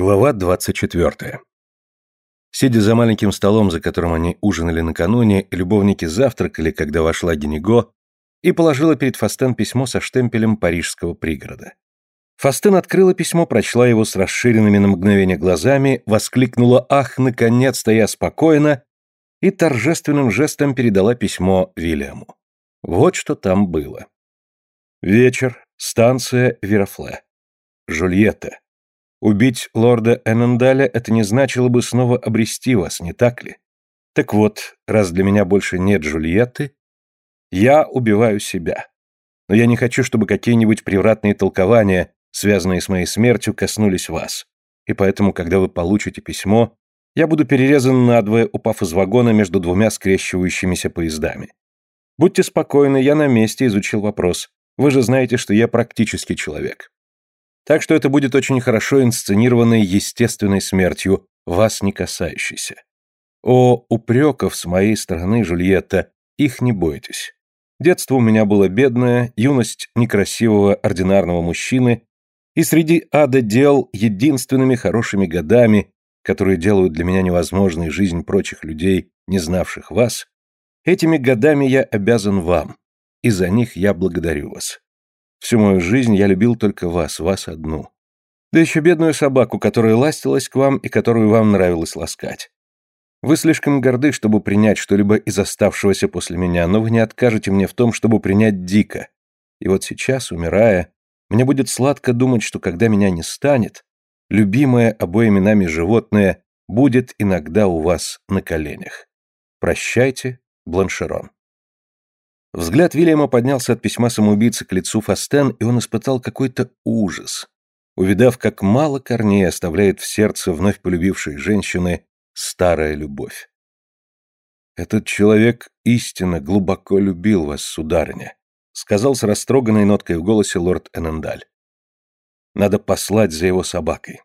Глава 24. Сидя за маленьким столом, за которым они ужинали накануне, любовники завтракали, когда вошла Гениго и положила перед Фастен письмо со штемпелем парижского пригорода. Фастен открыла письмо, прочла его с расширенными на мгновение глазами, воскликнула «Ах, наконец-то я спокойна!» и торжественным жестом передала письмо Вильяму. Вот что там было. Вечер, станция Верофле. Жульетта. Убить лорда Эннендаля – это не значило бы снова обрести вас, не так ли? Так вот, раз для меня больше нет Джульетты, я убиваю себя. Но я не хочу, чтобы какие-нибудь превратные толкования, связанные с моей смертью, коснулись вас. И поэтому, когда вы получите письмо, я буду перерезан надвое, упав из вагона между двумя скрещивающимися поездами. Будьте спокойны, я на месте изучил вопрос. Вы же знаете, что я практический человек. Так что это будет очень хорошо инсценированной естественной смертью, вас не касающейся. О, упреков с моей стороны, Жульетта, их не бойтесь. Детство у меня было бедное, юность некрасивого ординарного мужчины, и среди ада дел единственными хорошими годами, которые делают для меня невозможной жизнь прочих людей, не знавших вас, этими годами я обязан вам, и за них я благодарю вас. Всю мою жизнь я любил только вас, вас одну. Да еще бедную собаку, которая ластилась к вам и которую вам нравилось ласкать. Вы слишком горды, чтобы принять что-либо из оставшегося после меня, но вы не откажете мне в том, чтобы принять Дика. И вот сейчас, умирая, мне будет сладко думать, что когда меня не станет, любимое обоими нами животное будет иногда у вас на коленях. Прощайте, Бланшерон. Взгляд Вильяма поднялся от письма самоубийцы к лицу Фастен, и он испытал какой-то ужас, увидав, как мало корней оставляет в сердце вновь полюбившей женщины старая любовь. «Этот человек истинно глубоко любил вас, сударыня», сказал с растроганной ноткой в голосе лорд Энендаль. «Надо послать за его собакой.